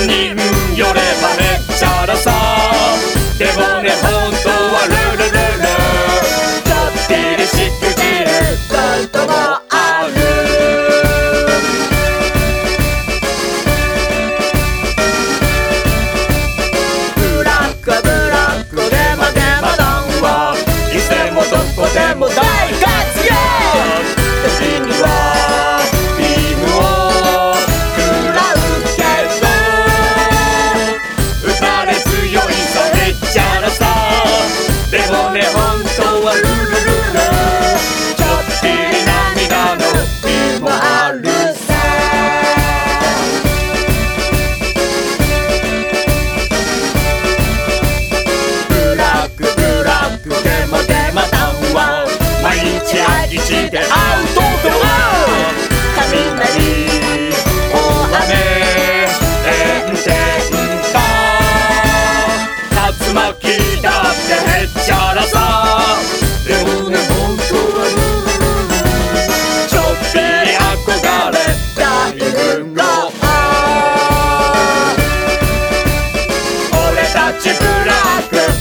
人寄ればね本当はルルルルちょっぴり涙の日もあるさ。ブラックブラックでもでまたは毎日愛してあ時だってへっちゃらさでもね本当はちょっぴり憧れ大らが俺たちブラック。